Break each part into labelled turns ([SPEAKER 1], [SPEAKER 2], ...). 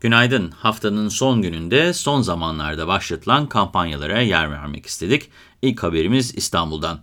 [SPEAKER 1] Günaydın. Haftanın son gününde son zamanlarda başlatılan kampanyalara yer vermek istedik. İlk haberimiz İstanbul'dan.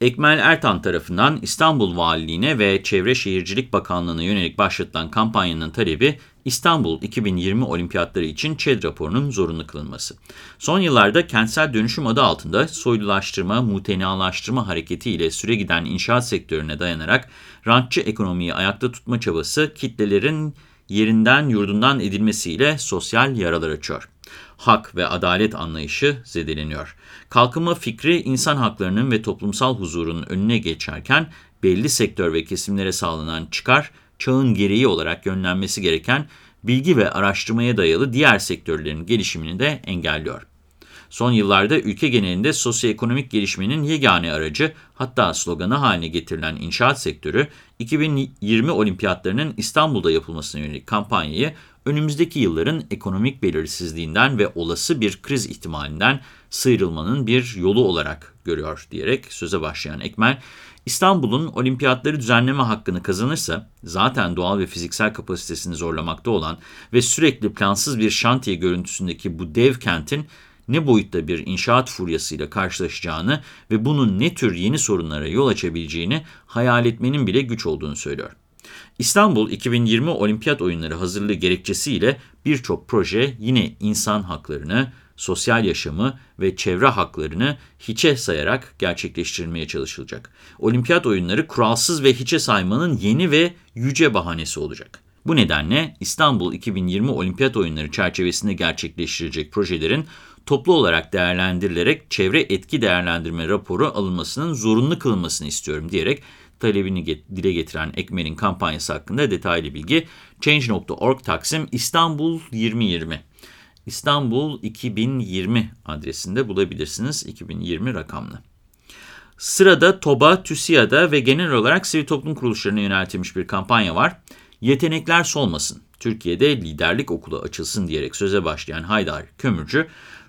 [SPEAKER 1] Ekmel Ertan tarafından İstanbul Valiliğine ve Çevre Şehircilik Bakanlığı'na yönelik başlatılan kampanyanın talebi İstanbul 2020 Olimpiyatları için ÇED raporunun zorunlu kılınması. Son yıllarda kentsel dönüşüm adı altında soylulaştırma, mutenalaştırma hareketi ile süre giden inşaat sektörüne dayanarak rantçı ekonomiyi ayakta tutma çabası kitlelerin yerinden yurdundan edilmesiyle sosyal yaralar açıyor. Hak ve adalet anlayışı zedeleniyor. Kalkınma fikri insan haklarının ve toplumsal huzurun önüne geçerken belli sektör ve kesimlere sağlanan çıkar, çağın gereği olarak yönlenmesi gereken bilgi ve araştırmaya dayalı diğer sektörlerin gelişimini de engelliyor. Son yıllarda ülke genelinde sosyoekonomik gelişmenin yegane aracı hatta sloganı haline getirilen inşaat sektörü 2020 olimpiyatlarının İstanbul'da yapılmasına yönelik kampanyayı önümüzdeki yılların ekonomik belirsizliğinden ve olası bir kriz ihtimalinden sıyrılmanın bir yolu olarak görüyor diyerek söze başlayan Ekmel, İstanbul'un olimpiyatları düzenleme hakkını kazanırsa zaten doğal ve fiziksel kapasitesini zorlamakta olan ve sürekli plansız bir şantiye görüntüsündeki bu dev kentin ne boyutta bir inşaat furyasıyla karşılaşacağını ve bunun ne tür yeni sorunlara yol açabileceğini hayal etmenin bile güç olduğunu söylüyor. İstanbul 2020 Olimpiyat Oyunları hazırlığı gerekçesiyle birçok proje yine insan haklarını, sosyal yaşamı ve çevre haklarını hiçe sayarak gerçekleştirilmeye çalışılacak. Olimpiyat oyunları kuralsız ve hiçe saymanın yeni ve yüce bahanesi olacak. Bu nedenle İstanbul 2020 Olimpiyat Oyunları çerçevesinde gerçekleştirilecek projelerin toplu olarak değerlendirilerek çevre etki değerlendirme raporu alınmasının zorunlu kılınmasını istiyorum diyerek talebini get dile getiren Ekmel'in kampanyası hakkında detaylı bilgi Change.org Taksim İstanbul 2020 İstanbul 2020 adresinde bulabilirsiniz 2020 rakamlı. Sırada TOBA, TÜSİAD'a ve genel olarak sivil toplum kuruluşlarına yöneltilmiş bir kampanya var. Yetenekler solmasın, Türkiye'de liderlik okulu açılsın diyerek söze başlayan Haydar Kömürcü,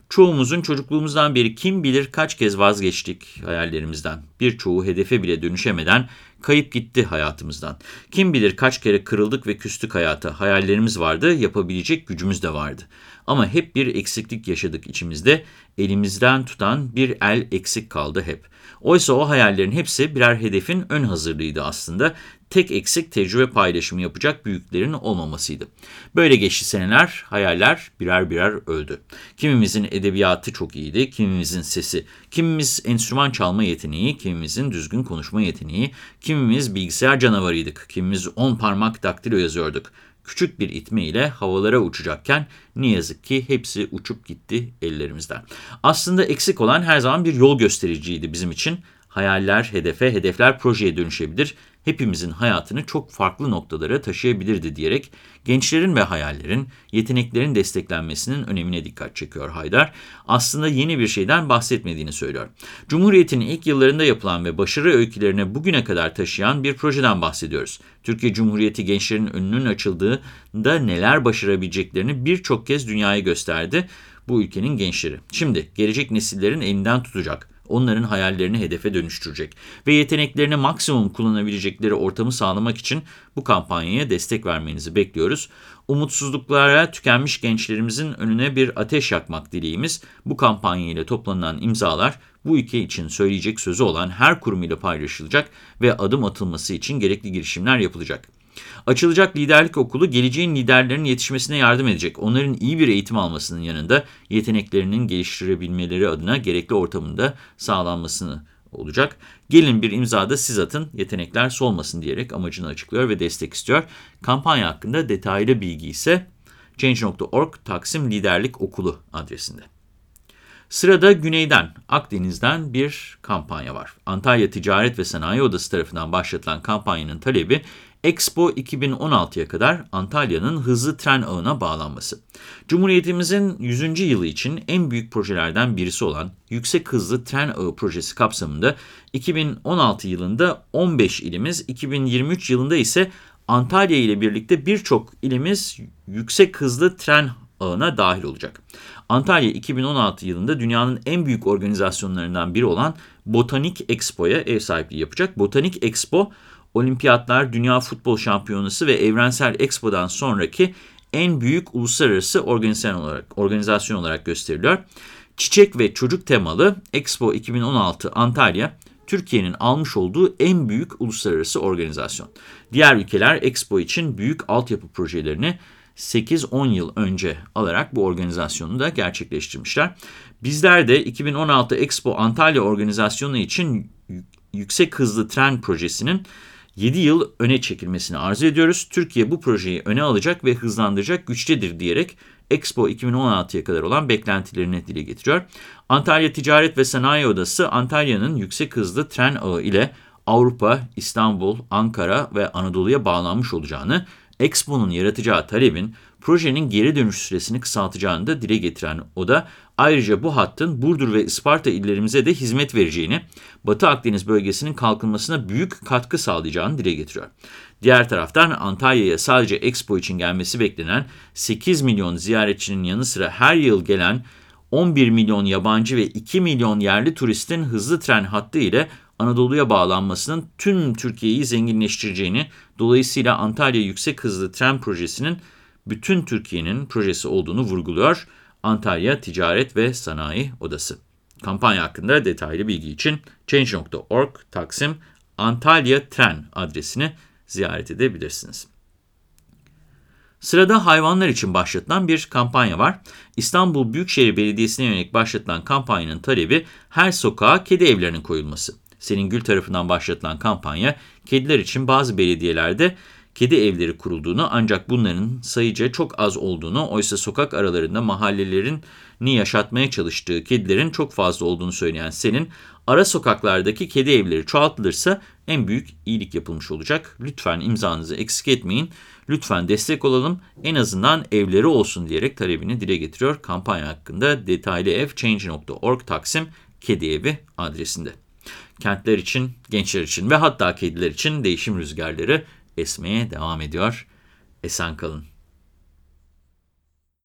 [SPEAKER 1] Çoğumuzun çocukluğumuzdan beri kim bilir kaç kez vazgeçtik hayallerimizden. Birçoğu hedefe bile dönüşemeden kayıp gitti hayatımızdan. Kim bilir kaç kere kırıldık ve küstük hayata. Hayallerimiz vardı, yapabilecek gücümüz de vardı. Ama hep bir eksiklik yaşadık içimizde. Elimizden tutan bir el eksik kaldı hep. Oysa o hayallerin hepsi birer hedefin ön hazırlığıydı aslında. Tek eksik tecrübe paylaşımı yapacak büyüklerin olmamasıydı. Böyle geçti seneler, hayaller birer birer öldü. Kimimizin edebiyatı çok iyiydi, kimimizin sesi, kimimiz enstrüman çalma yeteneği, kimimizin düzgün konuşma yeteneği, kimimiz bilgisayar canavarıydık, kimimiz on parmak daktilo yazıyorduk küçük bir itme ile havalara uçacakken ne yazık ki hepsi uçup gitti ellerimizden. Aslında eksik olan her zaman bir yol göstericiydi bizim için. Hayaller hedefe, hedefler projeye dönüşebilir hepimizin hayatını çok farklı noktalara taşıyabilirdi diyerek gençlerin ve hayallerin, yeteneklerin desteklenmesinin önemine dikkat çekiyor Haydar. Aslında yeni bir şeyden bahsetmediğini söylüyor. Cumhuriyet'in ilk yıllarında yapılan ve başarı öykülerine bugüne kadar taşıyan bir projeden bahsediyoruz. Türkiye Cumhuriyeti gençlerin önünün açıldığında neler başarabileceklerini birçok kez dünyaya gösterdi bu ülkenin gençleri. Şimdi gelecek nesillerin elinden tutacak onların hayallerini hedefe dönüştürecek ve yeteneklerini maksimum kullanabilecekleri ortamı sağlamak için bu kampanyaya destek vermenizi bekliyoruz. Umutsuzluklara tükenmiş gençlerimizin önüne bir ateş yakmak dileğimiz. Bu kampanya ile toplanan imzalar bu ülke için söyleyecek sözü olan her kurum ile paylaşılacak ve adım atılması için gerekli girişimler yapılacak. Açılacak liderlik okulu geleceğin liderlerinin yetişmesine yardım edecek. Onların iyi bir eğitim almasının yanında yeteneklerinin geliştirebilmeleri adına gerekli ortamında sağlanmasını olacak. Gelin bir imzada siz atın, yetenekler solmasın diyerek amacını açıklıyor ve destek istiyor. Kampanya hakkında detaylı bilgi ise Change.org Taksim Liderlik Okulu adresinde. Sırada güneyden, Akdeniz'den bir kampanya var. Antalya Ticaret ve Sanayi Odası tarafından başlatılan kampanyanın talebi Expo 2016'ya kadar Antalya'nın hızlı tren ağına bağlanması. Cumhuriyetimizin 100. yılı için en büyük projelerden birisi olan Yüksek Hızlı Tren Ağı projesi kapsamında 2016 yılında 15 ilimiz, 2023 yılında ise Antalya ile birlikte birçok ilimiz yüksek hızlı tren ağına dahil olacak. Antalya 2016 yılında dünyanın en büyük organizasyonlarından biri olan Botanik Expo'ya ev sahipliği yapacak. Botanik Expo, Olimpiyatlar, Dünya Futbol Şampiyonası ve Evrensel Expo'dan sonraki en büyük uluslararası organizasyon olarak, organizasyon olarak gösteriliyor. Çiçek ve çocuk temalı Expo 2016 Antalya, Türkiye'nin almış olduğu en büyük uluslararası organizasyon. Diğer ülkeler Expo için büyük altyapı projelerini 8-10 yıl önce alarak bu organizasyonu da gerçekleştirmişler. Bizler de 2016 Expo Antalya organizasyonu için yüksek hızlı tren projesinin 7 yıl öne çekilmesini arzu ediyoruz. Türkiye bu projeyi öne alacak ve hızlandıracak güçtedir diyerek Expo 2016'ya kadar olan beklentilerini dile getiriyor. Antalya Ticaret ve Sanayi Odası Antalya'nın yüksek hızlı tren ağı ile Avrupa, İstanbul, Ankara ve Anadolu'ya bağlanmış olacağını, Expo'nun yaratacağı talebin projenin geri dönüş süresini kısaltacağını da dile getiren o da ayrıca bu hattın Burdur ve Isparta illerimize de hizmet vereceğini, Batı Akdeniz bölgesinin kalkınmasına büyük katkı sağlayacağını dile getiriyor. Diğer taraftan Antalya'ya sadece Expo için gelmesi beklenen 8 milyon ziyaretçinin yanı sıra her yıl gelen 11 milyon yabancı ve 2 milyon yerli turistin hızlı tren hattı ile Anadolu'ya bağlanmasının tüm Türkiye'yi zenginleştireceğini, dolayısıyla Antalya Yüksek Hızlı Tren Projesi'nin bütün Türkiye'nin projesi olduğunu vurguluyor Antalya Ticaret ve Sanayi Odası. Kampanya hakkında detaylı bilgi için Change.org Taksim Antalya Tren adresini ziyaret edebilirsiniz. Sırada hayvanlar için başlatılan bir kampanya var. İstanbul Büyükşehir Belediyesi'ne yönelik başlatılan kampanyanın talebi her sokağa kedi evlerinin koyulması. Senin Gül tarafından başlatılan kampanya, kediler için bazı belediyelerde kedi evleri kurulduğunu ancak bunların sayıca çok az olduğunu, oysa sokak aralarında mahallelerini yaşatmaya çalıştığı kedilerin çok fazla olduğunu söyleyen senin, ara sokaklardaki kedi evleri çoğaltılırsa en büyük iyilik yapılmış olacak. Lütfen imzanızı eksik etmeyin, lütfen destek olalım, en azından evleri olsun diyerek talebini dile getiriyor. Kampanya hakkında detaylı ev change.org Taksim Kedi Evi adresinde. Kentler için, gençler için ve hatta kediler için değişim rüzgarları esmeye devam ediyor. Esen kalın.